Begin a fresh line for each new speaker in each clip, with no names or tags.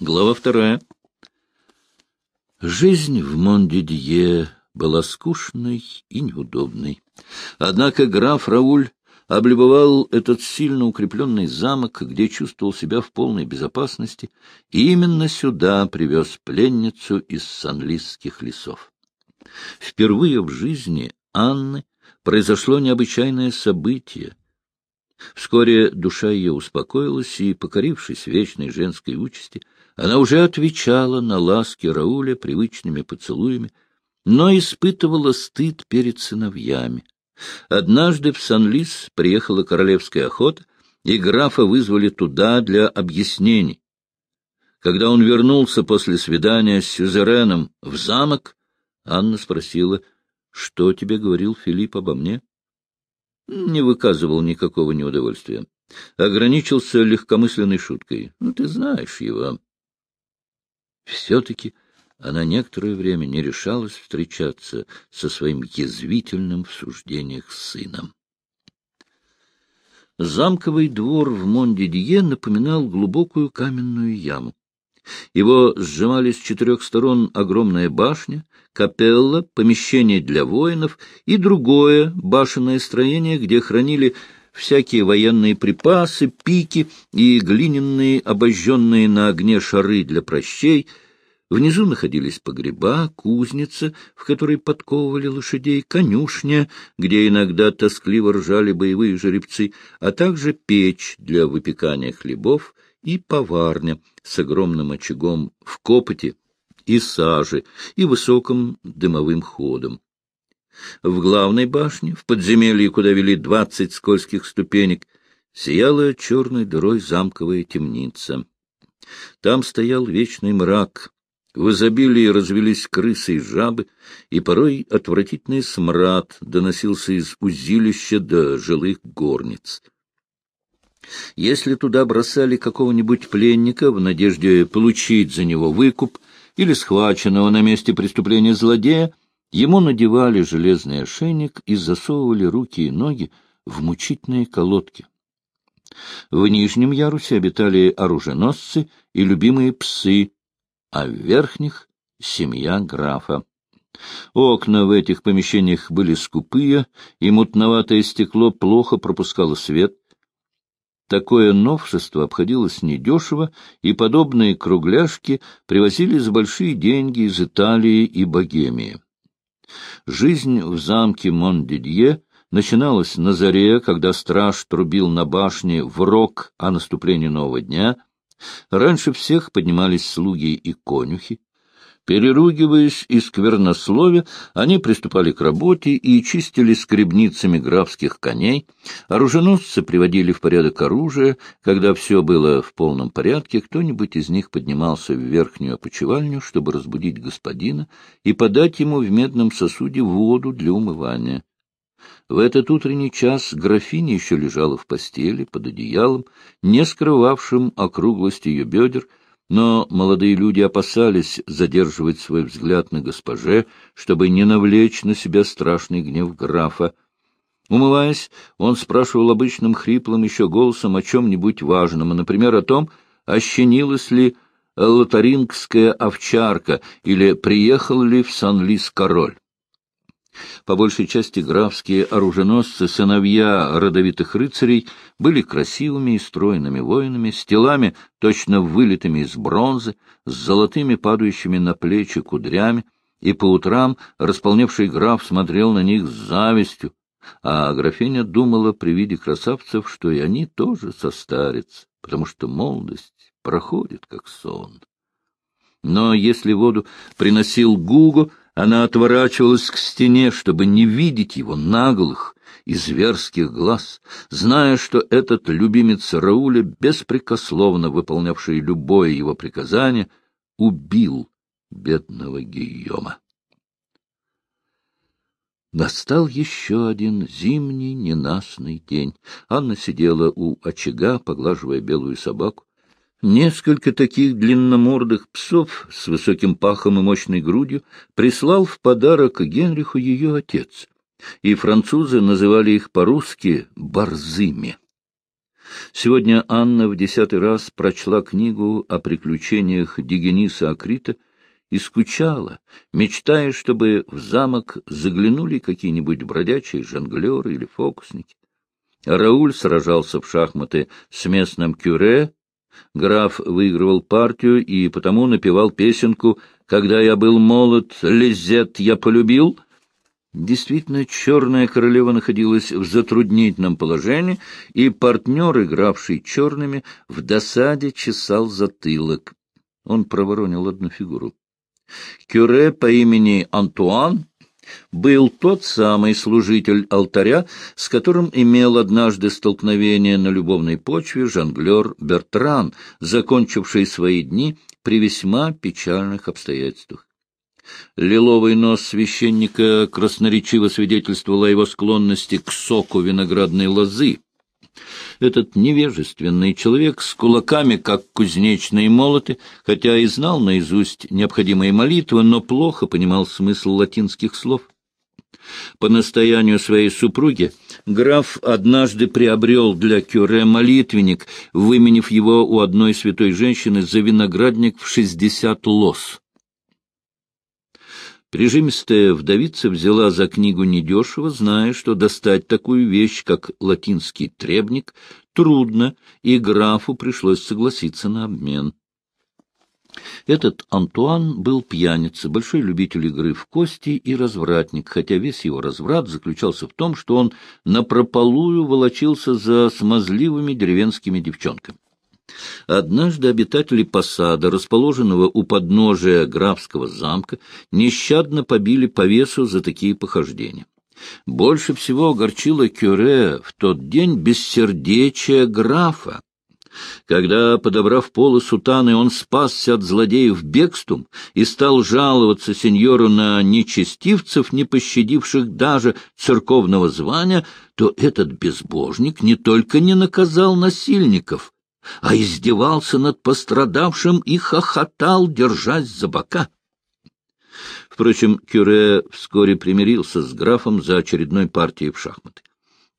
Глава вторая. Жизнь в Мондидье была скучной и неудобной. Однако граф Рауль облюбовал этот сильно укрепленный замок, где чувствовал себя в полной безопасности, и именно сюда привез пленницу из санлисских лесов. Впервые в жизни Анны произошло необычайное событие. Вскоре душа ее успокоилась, и, покорившись вечной женской участи, она уже отвечала на ласки Рауля привычными поцелуями, но испытывала стыд перед сыновьями. Однажды в Сан-Лис приехала королевская охота, и графа вызвали туда для объяснений. Когда он вернулся после свидания с Сюзереном в замок, Анна спросила, что тебе говорил Филипп обо мне? Не выказывал никакого неудовольствия. Ограничился легкомысленной шуткой. Ну, ты знаешь его. Все-таки она некоторое время не решалась встречаться со своим язвительным в суждениях сыном. Замковый двор в Мондидье напоминал глубокую каменную яму. Его сжимали с четырех сторон огромная башня, капелла, помещение для воинов и другое башенное строение, где хранили всякие военные припасы, пики и глиняные, обожженные на огне шары для прощей. Внизу находились погреба, кузница, в которой подковывали лошадей, конюшня, где иногда тоскливо ржали боевые жеребцы, а также печь для выпекания хлебов и поварня с огромным очагом в копоте и саже и высоким дымовым ходом. В главной башне, в подземелье, куда вели двадцать скользких ступенек, сияла черной дырой замковая темница. Там стоял вечный мрак, в изобилии развелись крысы и жабы, и порой отвратительный смрад доносился из узилища до жилых горниц. Если туда бросали какого-нибудь пленника в надежде получить за него выкуп или схваченного на месте преступления злодея, Ему надевали железный ошейник и засовывали руки и ноги в мучительные колодки. В нижнем ярусе обитали оруженосцы и любимые псы, а в верхних — семья графа. Окна в этих помещениях были скупые, и мутноватое стекло плохо пропускало свет. Такое новшество обходилось недешево, и подобные кругляшки привозили за большие деньги из Италии и Богемии. Жизнь в замке Мондидье начиналась на заре, когда страж трубил на башне в рог о наступлении нового дня. Раньше всех поднимались слуги и конюхи. Переругиваясь и сквернословя, они приступали к работе и чистили скребницами графских коней. Оруженосцы приводили в порядок оружие. Когда все было в полном порядке, кто-нибудь из них поднимался в верхнюю опочивальню, чтобы разбудить господина и подать ему в медном сосуде воду для умывания. В этот утренний час графиня еще лежала в постели под одеялом, не скрывавшим округлость ее бедер, но молодые люди опасались задерживать свой взгляд на госпоже, чтобы не навлечь на себя страшный гнев графа. Умываясь, он спрашивал обычным хриплым еще голосом о чем-нибудь важном, например, о том, ощенилась ли лотарингская овчарка или приехал ли в Сан-Лис король. По большей части графские оруженосцы, сыновья родовитых рыцарей, были красивыми и стройными воинами, с телами, точно вылитыми из бронзы, с золотыми падающими на плечи кудрями, и по утрам располневший граф смотрел на них с завистью, а графиня думала при виде красавцев, что и они тоже состарятся, потому что молодость проходит как сон. Но если воду приносил Гуго, она отворачивалась к стене, чтобы не видеть его наглых и зверских глаз, зная, что этот любимец Рауля, беспрекословно выполнявший любое его приказание, убил бедного Гийома. Настал еще один зимний ненастный день. Анна сидела у очага, поглаживая белую собаку. Несколько таких длинномордых псов с высоким пахом и мощной грудью прислал в подарок Генриху ее отец, и французы называли их по-русски «борзыми». Сегодня Анна в десятый раз прочла книгу о приключениях Дигениса Акрита и скучала, мечтая, чтобы в замок заглянули какие-нибудь бродячие жонглеры или фокусники. Рауль сражался в шахматы с местным кюре, граф выигрывал партию и потому напевал песенку «Когда я был молод, лизет я полюбил», Действительно, черная королева находилась в затруднительном положении, и партнер, игравший черными, в досаде чесал затылок. Он проворонил одну фигуру. Кюре по имени Антуан был тот самый служитель алтаря, с которым имел однажды столкновение на любовной почве жонглер Бертран, закончивший свои дни при весьма печальных обстоятельствах. Лиловый нос священника красноречиво свидетельствовал о его склонности к соку виноградной лозы. Этот невежественный человек с кулаками, как кузнечные молоты, хотя и знал наизусть необходимые молитвы, но плохо понимал смысл латинских слов. По настоянию своей супруги граф однажды приобрел для Кюре молитвенник, выменив его у одной святой женщины за виноградник в шестьдесят лос. Прижимистая вдовица взяла за книгу недешево, зная, что достать такую вещь, как латинский требник, трудно, и графу пришлось согласиться на обмен. Этот Антуан был пьяница, большой любитель игры в кости и развратник, хотя весь его разврат заключался в том, что он напропалую волочился за смазливыми деревенскими девчонками. Однажды обитатели посада, расположенного у подножия графского замка, нещадно побили по весу за такие похождения. Больше всего огорчило Кюре в тот день бессердечие графа. Когда, подобрав полы сутаны, он спасся от злодеев бегством и стал жаловаться сеньору на нечестивцев, не пощадивших даже церковного звания, то этот безбожник не только не наказал насильников — а издевался над пострадавшим и хохотал, держась за бока. Впрочем, Кюре вскоре примирился с графом за очередной партией в шахматы.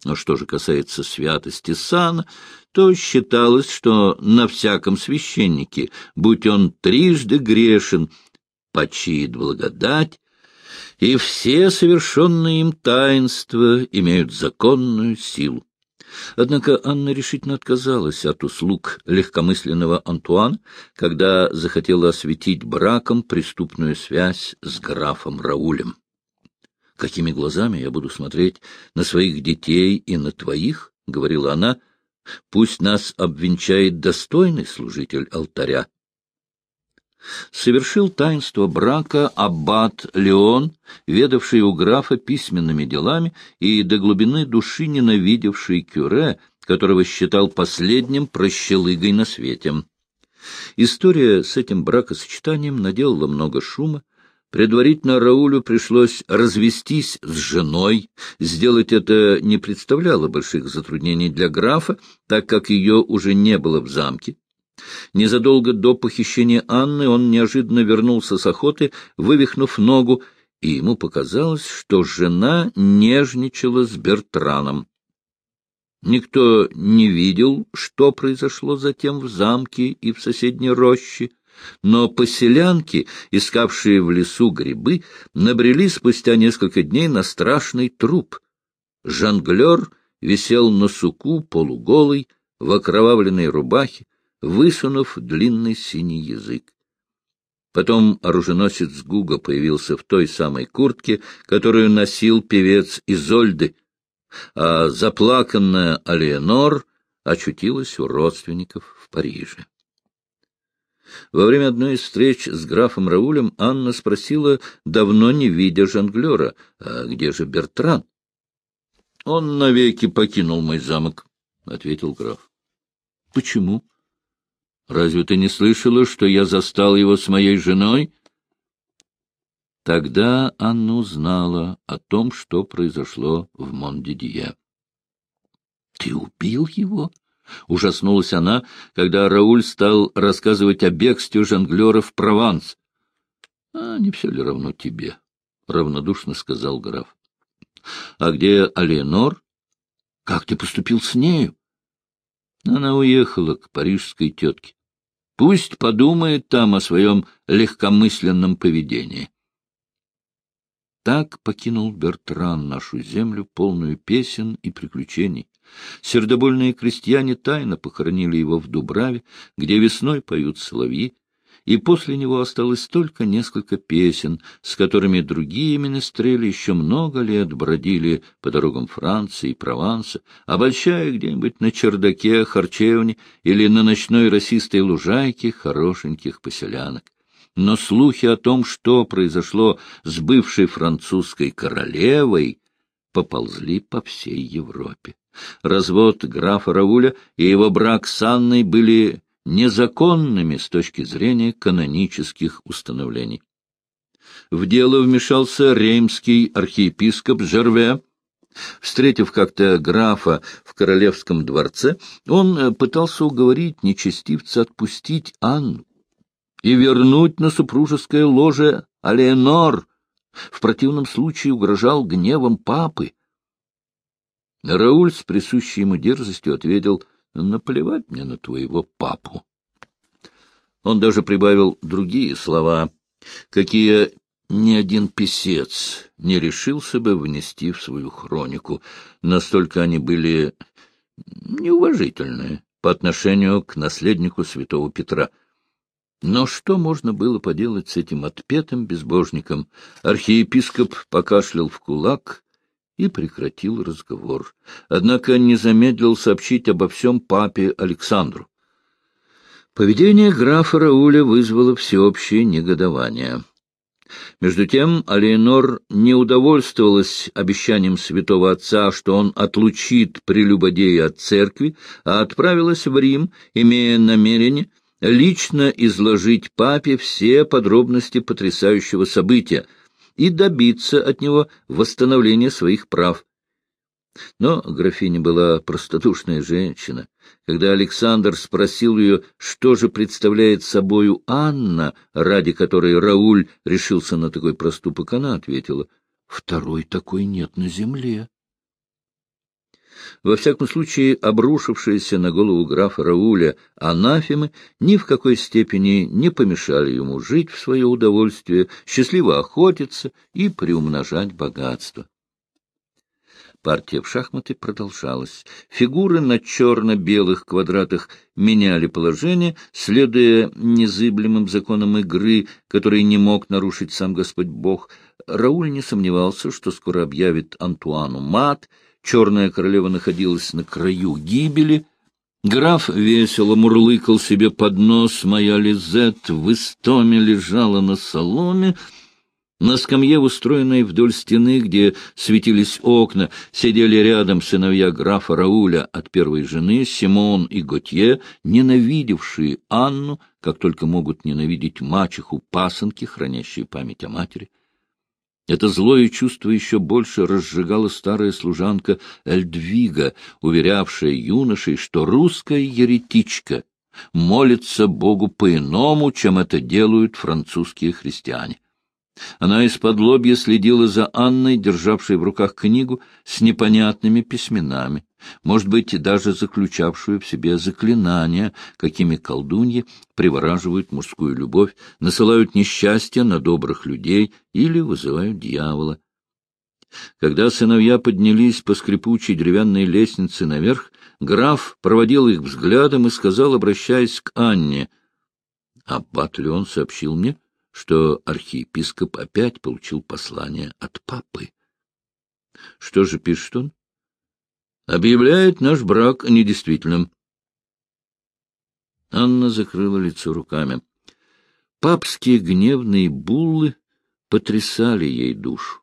Но что же касается святости сана, то считалось, что на всяком священнике, будь он трижды грешен, почиет благодать, и все совершенные им таинства имеют законную силу. Однако Анна решительно отказалась от услуг легкомысленного Антуана, когда захотела осветить браком преступную связь с графом Раулем. «Какими глазами я буду смотреть на своих детей и на твоих?» — говорила она. «Пусть нас обвенчает достойный служитель алтаря» совершил таинство брака аббат Леон, ведавший у графа письменными делами и до глубины души ненавидевший Кюре, которого считал последним прощелыгой на свете. История с этим бракосочетанием наделала много шума. Предварительно Раулю пришлось развестись с женой. Сделать это не представляло больших затруднений для графа, так как ее уже не было в замке. Незадолго до похищения Анны он неожиданно вернулся с охоты, вывихнув ногу, и ему показалось, что жена нежничала с Бертраном. Никто не видел, что произошло затем в замке и в соседней роще, но поселянки, искавшие в лесу грибы, набрели спустя несколько дней на страшный труп. Жонглер висел на суку полуголый, в окровавленной рубахе, высунув длинный синий язык. Потом оруженосец Гуга появился в той самой куртке, которую носил певец Изольды, а заплаканная Алиенор очутилась у родственников в Париже. Во время одной из встреч с графом Раулем Анна спросила, давно не видя жонглера, а где же Бертран? — Он навеки покинул мой замок, — ответил граф. — Почему? Разве ты не слышала, что я застал его с моей женой? Тогда Анна узнала о том, что произошло в Мондидье. — Ты убил его? — ужаснулась она, когда Рауль стал рассказывать о бегстве жонглера в Прованс. — А не все ли равно тебе? — равнодушно сказал граф. — А где Алиенор? Как ты поступил с нею? Она уехала к парижской тетке. Пусть подумает там о своем легкомысленном поведении. Так покинул Бертран нашу землю, полную песен и приключений. Сердобольные крестьяне тайно похоронили его в Дубраве, где весной поют соловьи, и после него осталось только несколько песен, с которыми другие менестрели еще много лет бродили по дорогам Франции и Прованса, обольщая где-нибудь на чердаке харчевни или на ночной росистой лужайке хорошеньких поселянок. Но слухи о том, что произошло с бывшей французской королевой, поползли по всей Европе. Развод графа Рауля и его брак с Анной были незаконными с точки зрения канонических установлений. В дело вмешался реймский архиепископ Жерве. Встретив как-то графа в королевском дворце, он э, пытался уговорить нечестивца отпустить Анну и вернуть на супружеское ложе Алеонор. В противном случае угрожал гневом папы. Рауль с присущей ему дерзостью ответил — Наплевать мне на твоего папу. Он даже прибавил другие слова, какие ни один писец не решился бы внести в свою хронику. Настолько они были неуважительны по отношению к наследнику святого Петра. Но что можно было поделать с этим отпетым безбожником? Архиепископ покашлял в кулак и прекратил разговор. Однако не замедлил сообщить обо всем папе Александру. Поведение графа Рауля вызвало всеобщее негодование. Между тем Алиенор не удовольствовалась обещанием святого отца, что он отлучит прелюбодея от церкви, а отправилась в Рим, имея намерение лично изложить папе все подробности потрясающего события — и добиться от него восстановления своих прав. Но графиня была простодушная женщина. Когда Александр спросил ее, что же представляет собою Анна, ради которой Рауль решился на такой проступок, она ответила, «Второй такой нет на земле». Во всяком случае, обрушившиеся на голову графа Рауля анафемы ни в какой степени не помешали ему жить в свое удовольствие, счастливо охотиться и приумножать богатство. Партия в шахматы продолжалась. Фигуры на черно-белых квадратах меняли положение, следуя незыблемым законам игры, которые не мог нарушить сам Господь Бог. Рауль не сомневался, что скоро объявит Антуану мат — Черная королева находилась на краю гибели. Граф весело мурлыкал себе под нос, моя Лизет в истоме лежала на соломе. На скамье, устроенной вдоль стены, где светились окна, сидели рядом сыновья графа Рауля от первой жены, Симон и Готье, ненавидевшие Анну, как только могут ненавидеть мачеху пасынки, хранящие память о матери. Это злое чувство еще больше разжигала старая служанка Эльдвига, уверявшая юношей, что русская еретичка молится Богу по-иному, чем это делают французские христиане. Она из-под лобья следила за Анной, державшей в руках книгу с непонятными письменами, может быть, даже заключавшую в себе заклинания, какими колдуньи привораживают мужскую любовь, насылают несчастье на добрых людей или вызывают дьявола. Когда сыновья поднялись по скрипучей деревянной лестнице наверх, граф проводил их взглядом и сказал, обращаясь к Анне, «Аббат Леон сообщил мне, — что архиепископ опять получил послание от папы. Что же пишет он? Объявляет наш брак недействительным. Анна закрыла лицо руками. Папские гневные буллы потрясали ей душу.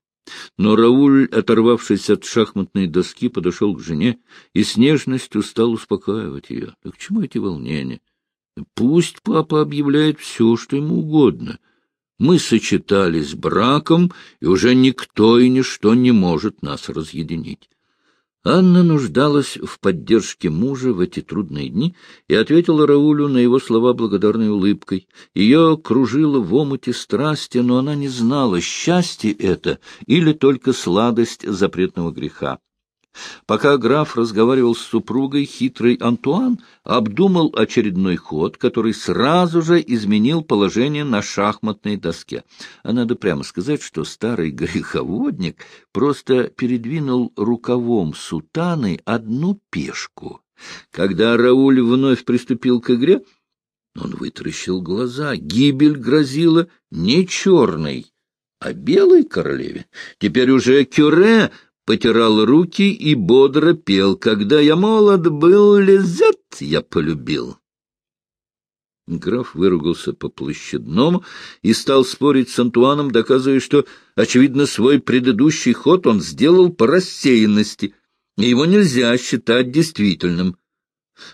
Но Рауль, оторвавшись от шахматной доски, подошел к жене и с нежностью стал успокаивать ее. Да к чему эти волнения? Пусть папа объявляет все, что ему угодно — мы сочетались браком, и уже никто и ничто не может нас разъединить. Анна нуждалась в поддержке мужа в эти трудные дни и ответила Раулю на его слова благодарной улыбкой. Ее кружило в омуте страсти, но она не знала, счастье это или только сладость запретного греха. Пока граф разговаривал с супругой, хитрый Антуан обдумал очередной ход, который сразу же изменил положение на шахматной доске. А надо прямо сказать, что старый греховодник просто передвинул рукавом сутаны одну пешку. Когда Рауль вновь приступил к игре, он вытаращил глаза. Гибель грозила не черной, а белой королеве. Теперь уже Кюре потирал руки и бодро пел. Когда я молод был, лизет я полюбил. Граф выругался по площадному и стал спорить с Антуаном, доказывая, что, очевидно, свой предыдущий ход он сделал по рассеянности, и его нельзя считать действительным.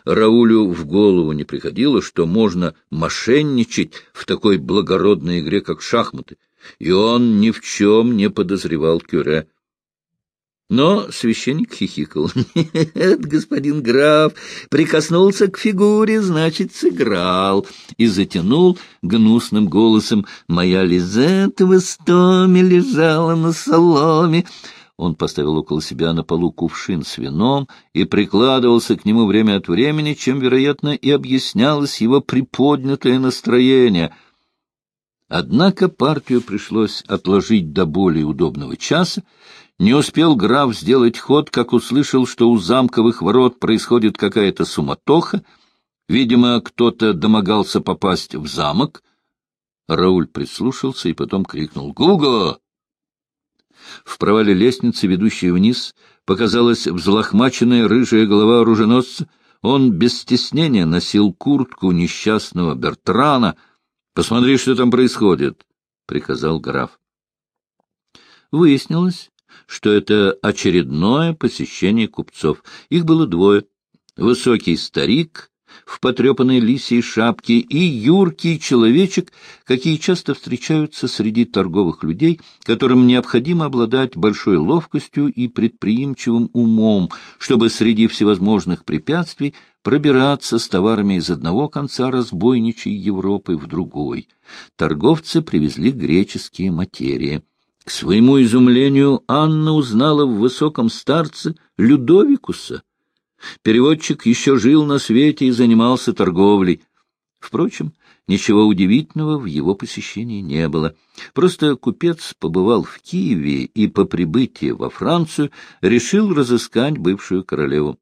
Раулю в голову не приходило, что можно мошенничать в такой благородной игре, как шахматы, и он ни в чем не подозревал Кюре. Но священник хихикал. «Нет, господин граф, прикоснулся к фигуре, значит, сыграл». И затянул гнусным голосом. «Моя Лизетта в истоме лежала на соломе». Он поставил около себя на полу кувшин с вином и прикладывался к нему время от времени, чем, вероятно, и объяснялось его приподнятое настроение — Однако партию пришлось отложить до более удобного часа. Не успел граф сделать ход, как услышал, что у замковых ворот происходит какая-то суматоха. Видимо, кто-то домогался попасть в замок. Рауль прислушался и потом крикнул «Гуго!». В провале лестницы, ведущей вниз, показалась взлохмаченная рыжая голова оруженосца. Он без стеснения носил куртку несчастного Бертрана —— Посмотри, что там происходит, — приказал граф. Выяснилось, что это очередное посещение купцов. Их было двое. Высокий старик в потрепанной лисьей шапке и юркий человечек, какие часто встречаются среди торговых людей, которым необходимо обладать большой ловкостью и предприимчивым умом, чтобы среди всевозможных препятствий пробираться с товарами из одного конца разбойничьей Европы в другой. Торговцы привезли греческие материи. К своему изумлению Анна узнала в высоком старце Людовикуса. Переводчик еще жил на свете и занимался торговлей. Впрочем, ничего удивительного в его посещении не было. Просто купец побывал в Киеве и по прибытии во Францию решил разыскать бывшую королеву.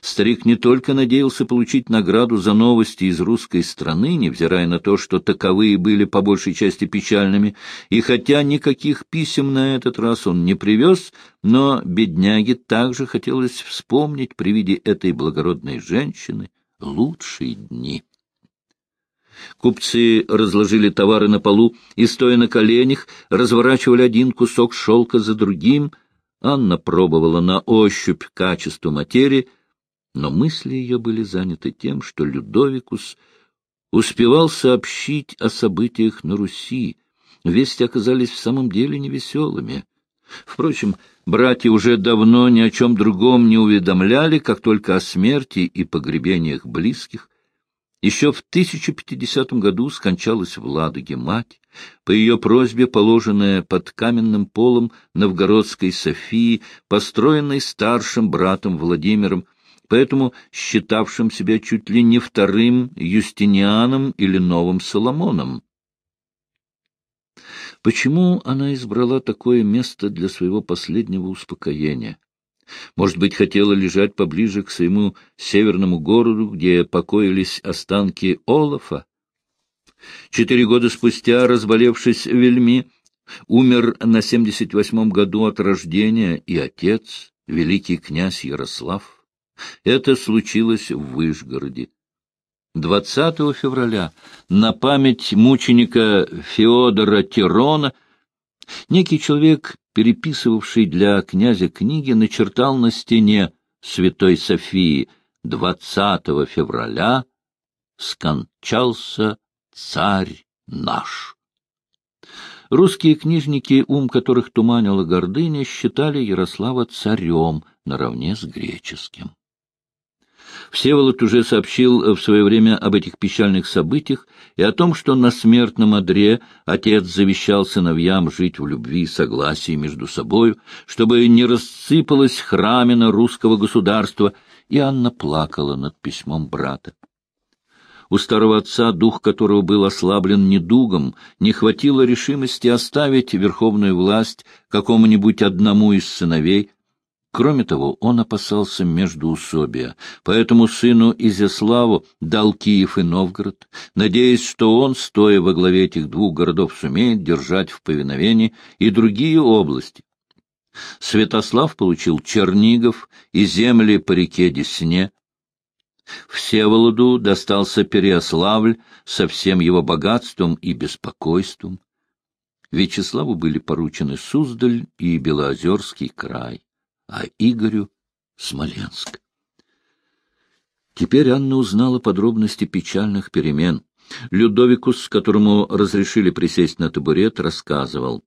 Старик не только надеялся получить награду за новости из русской страны, невзирая на то, что таковые были по большей части печальными, и хотя никаких писем на этот раз он не привез, но бедняге также хотелось вспомнить при виде этой благородной женщины лучшие дни. Купцы разложили товары на полу и, стоя на коленях, разворачивали один кусок шелка за другим. Анна пробовала на ощупь качество материи — но мысли ее были заняты тем, что Людовикус успевал сообщить о событиях на Руси. Вести оказались в самом деле невеселыми. Впрочем, братья уже давно ни о чем другом не уведомляли, как только о смерти и погребениях близких. Еще в 1050 году скончалась в Ладоге мать, по ее просьбе положенная под каменным полом новгородской Софии, построенной старшим братом Владимиром, поэтому считавшим себя чуть ли не вторым Юстинианом или новым Соломоном. Почему она избрала такое место для своего последнего успокоения? Может быть, хотела лежать поближе к своему северному городу, где покоились останки Олафа? Четыре года спустя, разболевшись Вельми, умер на семьдесят восьмом году от рождения и отец, великий князь Ярослав. Это случилось в Выжгороде. 20 февраля на память мученика Феодора Тирона некий человек, переписывавший для князя книги, начертал на стене Святой Софии 20 февраля скончался царь наш. Русские книжники, ум которых туманила гордыня, считали Ярослава царем наравне с греческим. Всеволод уже сообщил в свое время об этих печальных событиях и о том, что на смертном одре отец завещал сыновьям жить в любви и согласии между собою, чтобы не рассыпалась храмина русского государства, и Анна плакала над письмом брата. У старого отца, дух которого был ослаблен недугом, не хватило решимости оставить верховную власть какому-нибудь одному из сыновей. Кроме того, он опасался междуусобия, поэтому сыну Изяславу дал Киев и Новгород, надеясь, что он, стоя во главе этих двух городов, сумеет держать в повиновении и другие области. Святослав получил Чернигов и земли по реке Десне, Всеволоду достался Переославль со всем его богатством и беспокойством. Вячеславу были поручены Суздаль и Белоозерский край, а Игорю — Смоленск. Теперь Анна узнала подробности печальных перемен. Людовикус, которому разрешили присесть на табурет, рассказывал.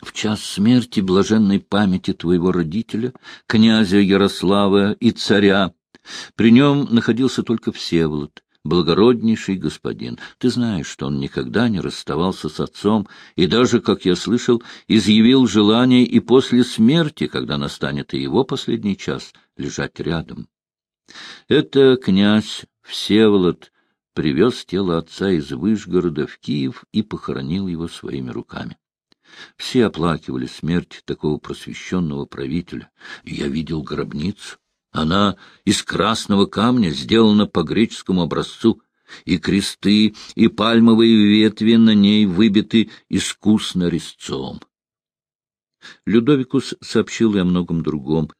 В час смерти блаженной памяти твоего родителя, князя Ярослава и царя, при нем находился только Всеволод, благороднейший господин. Ты знаешь, что он никогда не расставался с отцом и даже, как я слышал, изъявил желание и после смерти, когда настанет и его последний час, лежать рядом. Это князь Всеволод привез тело отца из Выжгорода в Киев и похоронил его своими руками. Все оплакивали смерть такого просвещенного правителя. Я видел гробницу. Она из красного камня сделана по греческому образцу, и кресты, и пальмовые ветви на ней выбиты искусно резцом. Людовикус сообщил и о многом другом.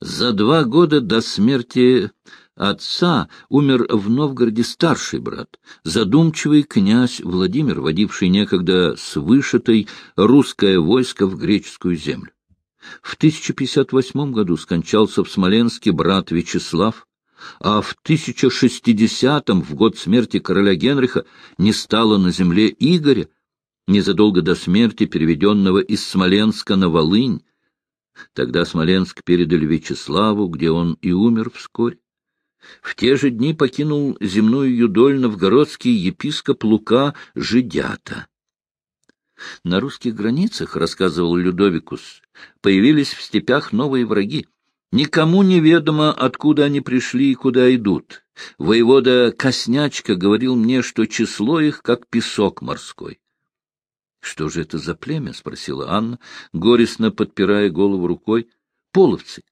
За два года до смерти отца умер в Новгороде старший брат, задумчивый князь Владимир, водивший некогда с вышитой русское войско в греческую землю. В 1058 году скончался в Смоленске брат Вячеслав, а в 1060-м, в год смерти короля Генриха, не стало на земле Игоря, незадолго до смерти переведенного из Смоленска на Волынь. Тогда Смоленск передали Вячеславу, где он и умер вскоре. В те же дни покинул земную юдоль новгородский епископ Лука Жидята. На русских границах, — рассказывал Людовикус, — появились в степях новые враги. Никому неведомо, откуда они пришли и куда идут. Воевода Коснячка говорил мне, что число их как песок морской. — Что же это за племя? — спросила Анна, горестно подпирая голову рукой. — Половцы.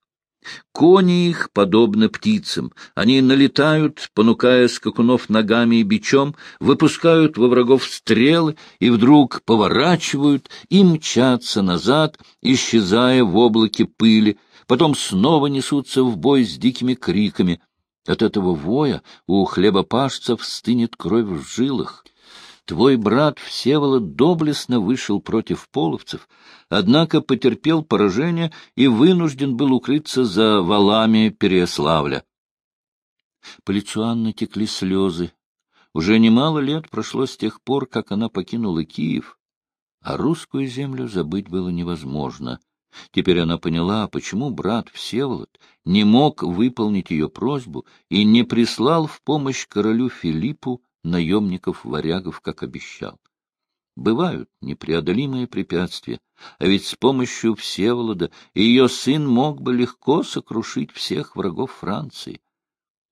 Кони их подобны птицам. Они налетают, понукая скакунов ногами и бичом, выпускают во врагов стрелы и вдруг поворачивают и мчатся назад, исчезая в облаке пыли, потом снова несутся в бой с дикими криками. От этого воя у хлебопашцев стынет кровь в жилах. Твой брат Всеволод доблестно вышел против половцев, однако потерпел поражение и вынужден был укрыться за валами Переяславля. По лицу Анны текли слезы. Уже немало лет прошло с тех пор, как она покинула Киев, а русскую землю забыть было невозможно. Теперь она поняла, почему брат Всеволод не мог выполнить ее просьбу и не прислал в помощь королю Филиппу наемников-варягов, как обещал. Бывают непреодолимые препятствия, а ведь с помощью Всеволода ее сын мог бы легко сокрушить всех врагов Франции.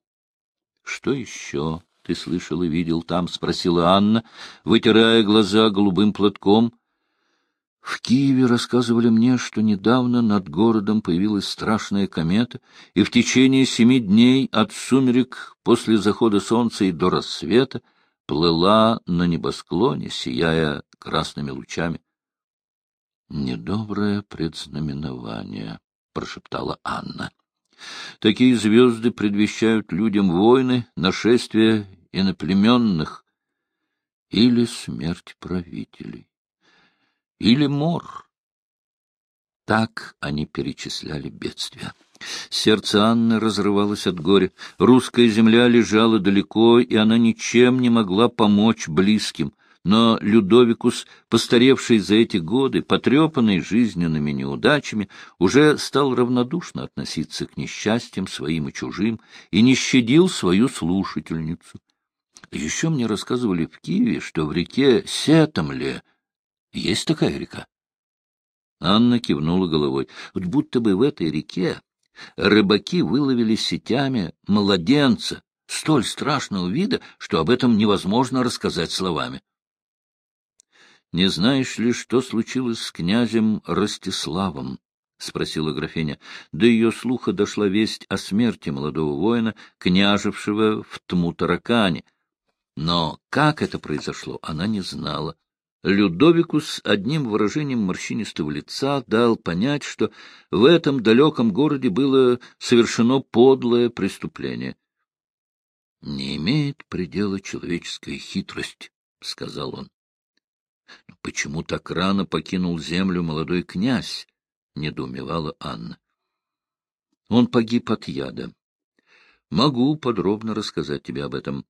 — Что еще ты слышал и видел там? — спросила Анна, вытирая глаза голубым платком. В Киеве рассказывали мне, что недавно над городом появилась страшная комета, и в течение семи дней от сумерек после захода солнца и до рассвета плыла на небосклоне, сияя красными лучами. — Недоброе предзнаменование, — прошептала Анна. Такие звезды предвещают людям войны, нашествия иноплеменных или смерть правителей или мор. Так они перечисляли бедствия. Сердце Анны разрывалось от горя. Русская земля лежала далеко, и она ничем не могла помочь близким. но Людовикус, постаревший за эти годы, потрепанный жизненными неудачами, уже стал равнодушно относиться к несчастьям своим и чужим и не щадил свою слушательницу. Еще мне рассказывали в Киеве, что в реке Сетомле есть такая река. Анна кивнула головой. Вот будто бы в этой реке рыбаки выловили сетями младенца, столь страшного вида, что об этом невозможно рассказать словами. — Не знаешь ли, что случилось с князем Ростиславом? — спросила графиня. До ее слуха дошла весть о смерти молодого воина, княжевшего в Тмутаракане. Но как это произошло, она не знала. Людовикус одним выражением морщинистого лица дал понять, что в этом далеком городе было совершено подлое преступление. — Не имеет предела человеческая хитрость, — сказал он. — Почему так рано покинул землю молодой князь? — недоумевала Анна. — Он погиб от яда. Могу подробно рассказать тебе об этом.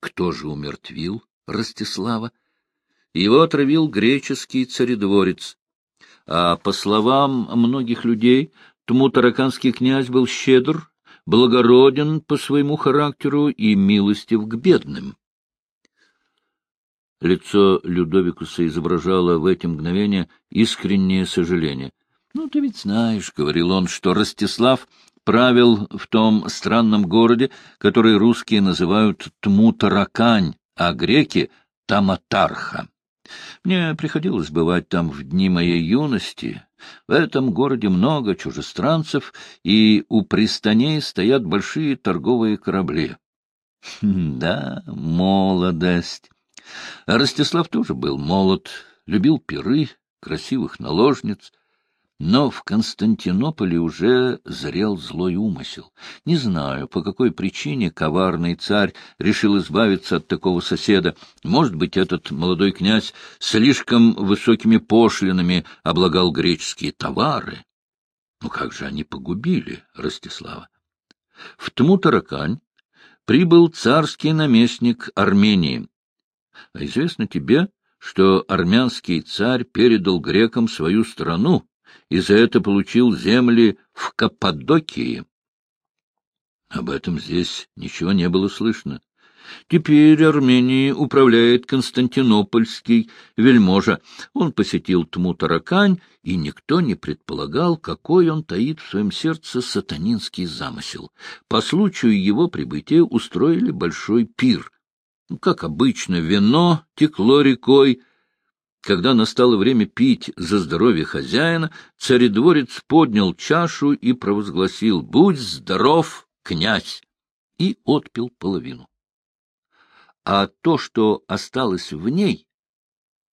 Кто же умертвил Ростислава? Его отравил греческий царедворец. А по словам многих людей, Тмутараканский князь был щедр, благороден по своему характеру и милостив к бедным. Лицо Людовикуса изображало в эти мгновения искреннее сожаление. — Ну, ты ведь знаешь, — говорил он, — что Ростислав правил в том странном городе, который русские называют Тмутаракань, а греки — Таматарха. Мне приходилось бывать там в дни моей юности. В этом городе много чужестранцев, и у пристаней стоят большие торговые корабли. Хм, да, молодость. Ростислав тоже был молод, любил пиры, красивых наложниц — но в Константинополе уже зрел злой умысел. Не знаю, по какой причине коварный царь решил избавиться от такого соседа. Может быть, этот молодой князь слишком высокими пошлинами облагал греческие товары. Ну как же они погубили Ростислава? В Тмутаракань прибыл царский наместник Армении. А известно тебе, что армянский царь передал грекам свою страну, и за это получил земли в Каппадокии. Об этом здесь ничего не было слышно. Теперь Арменией управляет Константинопольский вельможа. Он посетил Тмутаракань, и никто не предполагал, какой он таит в своем сердце сатанинский замысел. По случаю его прибытия устроили большой пир. Как обычно, вино текло рекой, когда настало время пить за здоровье хозяина, царедворец поднял чашу и провозгласил «Будь здоров, князь!» и отпил половину. А то, что осталось в ней,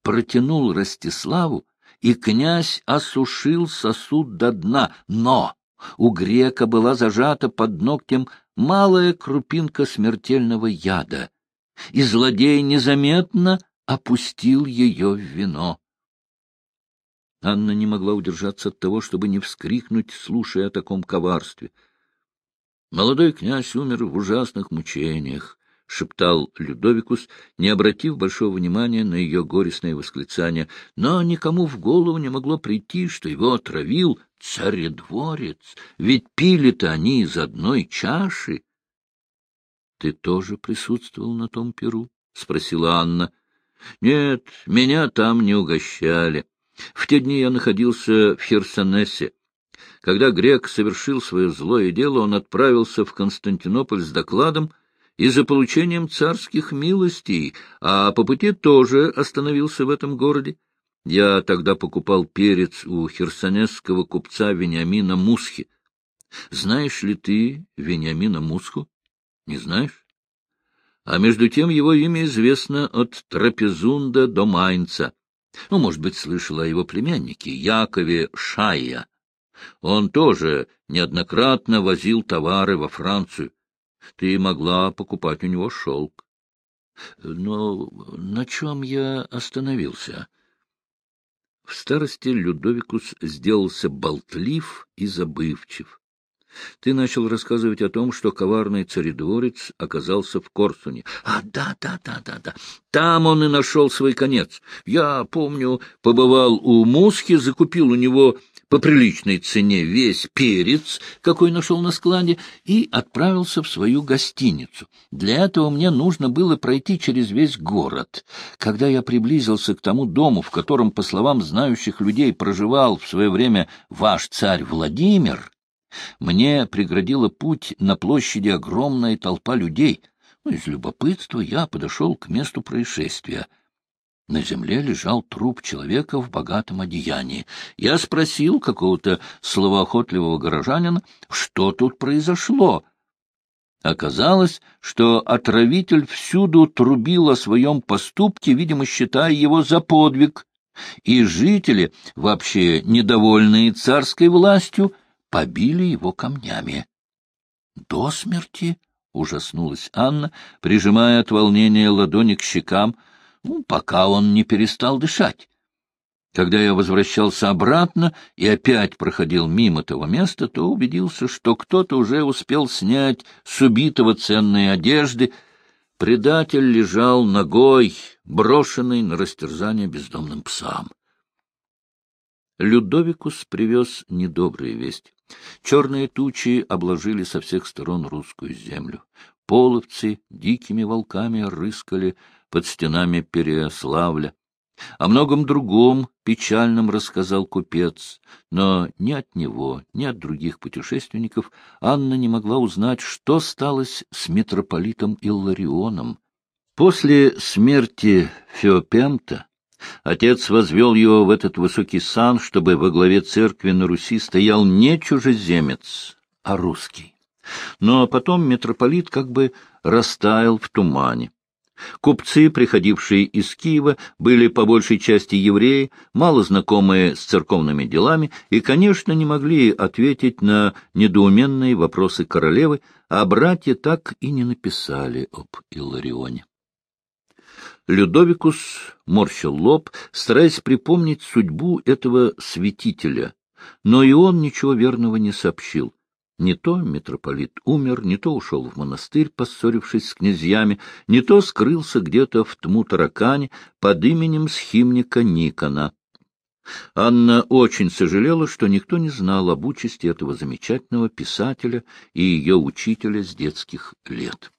протянул Ростиславу, и князь осушил сосуд до дна, но у грека была зажата под ногтем малая крупинка смертельного яда, и злодей незаметно опустил ее в вино. Анна не могла удержаться от того, чтобы не вскрикнуть, слушая о таком коварстве. Молодой князь умер в ужасных мучениях, — шептал Людовикус, не обратив большого внимания на ее горестное восклицание, но никому в голову не могло прийти, что его отравил царедворец, ведь пили-то они из одной чаши. — Ты тоже присутствовал на том перу? — спросила Анна. Нет, меня там не угощали. В те дни я находился в Херсонесе. Когда грек совершил свое злое дело, он отправился в Константинополь с докладом и за получением царских милостей, а по пути тоже остановился в этом городе. Я тогда покупал перец у херсонесского купца Вениамина Мусхи. Знаешь ли ты Вениамина Мусху? Не знаешь? А между тем его имя известно от Трапезунда до Майнца. Ну, может быть, слышал о его племяннике, Якове Шайя. Он тоже неоднократно возил товары во Францию. Ты могла покупать у него шелк. Но на чем я остановился? В старости Людовикус сделался болтлив и забывчив. Ты начал рассказывать о том, что коварный царедворец оказался в Корсуне. А, да, да, да, да, да. Там он и нашел свой конец. Я, помню, побывал у Мусхи, закупил у него по приличной цене весь перец, какой нашел на складе, и отправился в свою гостиницу. Для этого мне нужно было пройти через весь город. Когда я приблизился к тому дому, в котором, по словам знающих людей, проживал в свое время ваш царь Владимир, мне преградила путь на площади огромная толпа людей. Ну, из любопытства я подошел к месту происшествия — на земле лежал труп человека в богатом одеянии. Я спросил какого-то словоохотливого горожанина, что тут произошло. Оказалось, что отравитель всюду трубил о своем поступке, видимо, считая его за подвиг, и жители, вообще недовольные царской властью, побили его камнями. До смерти ужаснулась Анна, прижимая от волнения ладони к щекам — ну, пока он не перестал дышать. Когда я возвращался обратно и опять проходил мимо того места, то убедился, что кто-то уже успел снять с убитого ценные одежды. Предатель лежал ногой, брошенный на растерзание бездомным псам. Людовикус привез недобрые вести. Черные тучи обложили со всех сторон русскую землю. Половцы дикими волками рыскали под стенами Переославля. О многом другом печальном рассказал купец, но ни от него, ни от других путешественников Анна не могла узнать, что сталось с митрополитом Илларионом. После смерти Феопемта отец возвел его в этот высокий сан, чтобы во главе церкви на Руси стоял не чужеземец, а русский. Но потом митрополит как бы растаял в тумане. Купцы, приходившие из Киева, были по большей части евреи, мало знакомые с церковными делами и, конечно, не могли ответить на недоуменные вопросы королевы, а братья так и не написали об Илларионе. Людовикус морщил лоб, стараясь припомнить судьбу этого святителя, но и он ничего верного не сообщил. Не то митрополит умер, не то ушел в монастырь, поссорившись с князьями, не то скрылся где-то в Тму-Таракане под именем схимника Никона. Анна очень сожалела, что никто не знал об участи этого замечательного писателя и ее учителя с детских лет.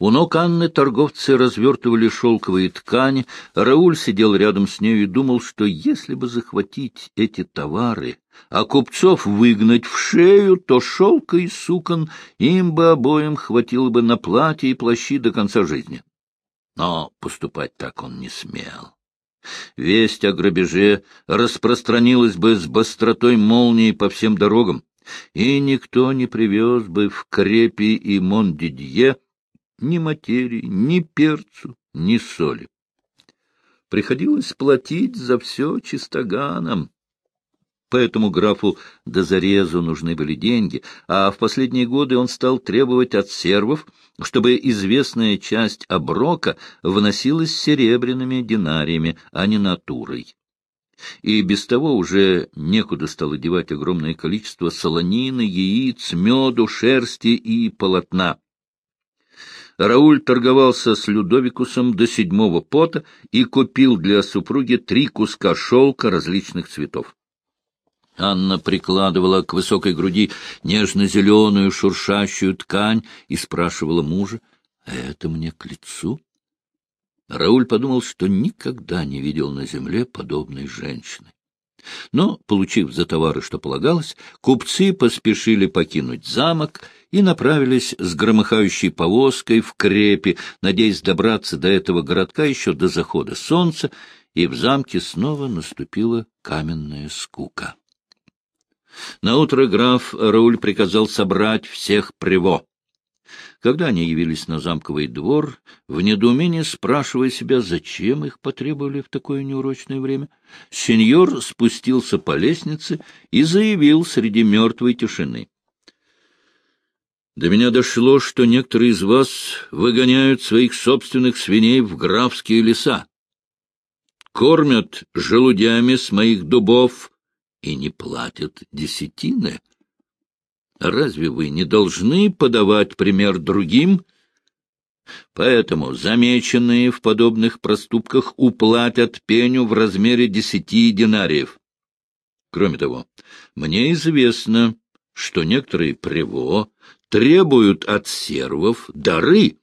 У ног Анны торговцы развертывали шелковые ткани, Рауль сидел рядом с нею и думал, что если бы захватить эти товары, а купцов выгнать в шею, то шелка и сукон им бы обоим хватило бы на платье и плащи до конца жизни. Но поступать так он не смел. Весть о грабеже распространилась бы с быстротой молнии по всем дорогам, и никто не привез бы в Крепи и Мондидье ни материи, ни перцу, ни соли. Приходилось платить за все чистоганом. Поэтому графу Дозарезу нужны были деньги, а в последние годы он стал требовать от сервов, чтобы известная часть оброка выносилась серебряными динариями, а не натурой. И без того уже некуда стало девать огромное количество солонины, яиц, меду, шерсти и полотна. Рауль торговался с Людовикусом до седьмого пота и купил для супруги три куска шелка различных цветов. Анна прикладывала к высокой груди нежно-зеленую шуршащую ткань и спрашивала мужа, «Это мне к лицу?» Рауль подумал, что никогда не видел на земле подобной женщины. Но, получив за товары, что полагалось, купцы поспешили покинуть замок и направились с громыхающей повозкой в крепи, надеясь добраться до этого городка еще до захода солнца, и в замке снова наступила каменная скука. Наутро граф Рауль приказал собрать всех приво. Когда они явились на замковый двор, в недоумении спрашивая себя, зачем их потребовали в такое неурочное время, сеньор спустился по лестнице и заявил среди мертвой тишины. До меня дошло, что некоторые из вас выгоняют своих собственных свиней в графские леса, кормят желудями с моих дубов и не платят десятины. Разве вы не должны подавать пример другим? Поэтому замеченные в подобных проступках уплатят пеню в размере десяти динариев. Кроме того, мне известно, что некоторые приво требуют от сервов дары.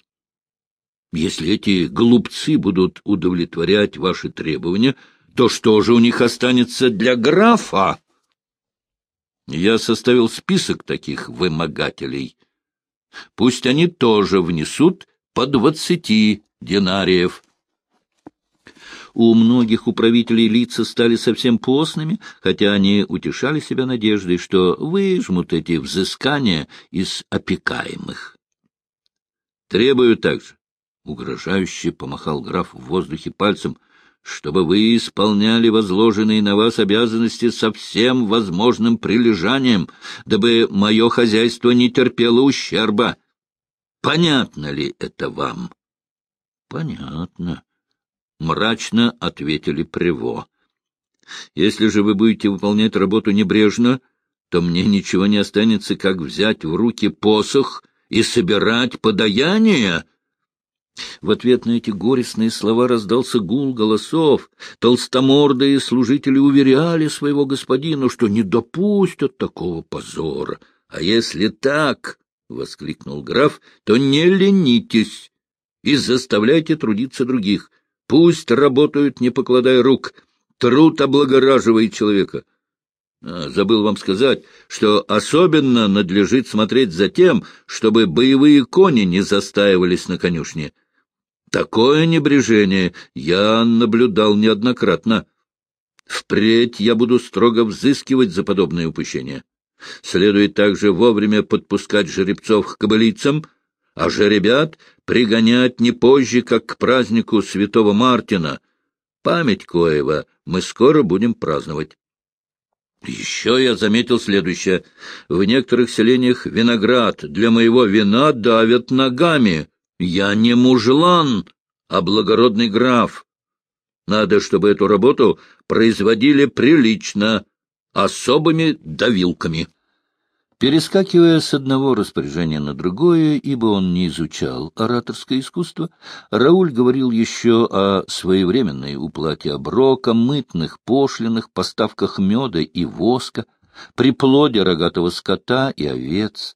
Если эти глупцы будут удовлетворять ваши требования, то что же у них останется для графа? Я составил список таких вымогателей. Пусть они тоже внесут по двадцати динариев. У многих управителей лица стали совсем постными, хотя они утешали себя надеждой, что выжмут эти взыскания из опекаемых. Требую также, — угрожающе помахал граф в воздухе пальцем, — чтобы вы исполняли возложенные на вас обязанности со всем возможным прилежанием, дабы мое хозяйство не терпело ущерба. Понятно ли это вам? — Понятно, — мрачно ответили Приво. — Если же вы будете выполнять работу небрежно, то мне ничего не останется, как взять в руки посох и собирать подаяние. В ответ на эти горестные слова раздался гул голосов. Толстомордые служители уверяли своего господина, что не допустят такого позора. А если так, — воскликнул граф, — то не ленитесь и заставляйте трудиться других. Пусть работают, не покладая рук. Труд облагораживает человека. А, забыл вам сказать, что особенно надлежит смотреть за тем, чтобы боевые кони не застаивались на конюшне. Такое небрежение я наблюдал неоднократно. Впредь я буду строго взыскивать за подобные упущения. Следует также вовремя подпускать жеребцов к кобылицам, а жеребят пригонять не позже, как к празднику святого Мартина. Память коего мы скоро будем праздновать. Еще я заметил следующее. В некоторых селениях виноград для моего вина давят ногами. Я не мужлан, а благородный граф. Надо, чтобы эту работу производили прилично, особыми давилками. Перескакивая с одного распоряжения на другое, ибо он не изучал ораторское искусство, Рауль говорил еще о своевременной уплате оброка, мытных пошлинах, поставках меда и воска, приплоде рогатого скота и овец.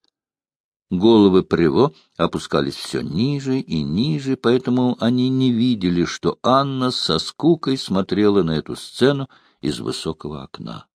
Головы Приво опускались все ниже и ниже, поэтому они не видели, что Анна со скукой смотрела на эту сцену из высокого окна.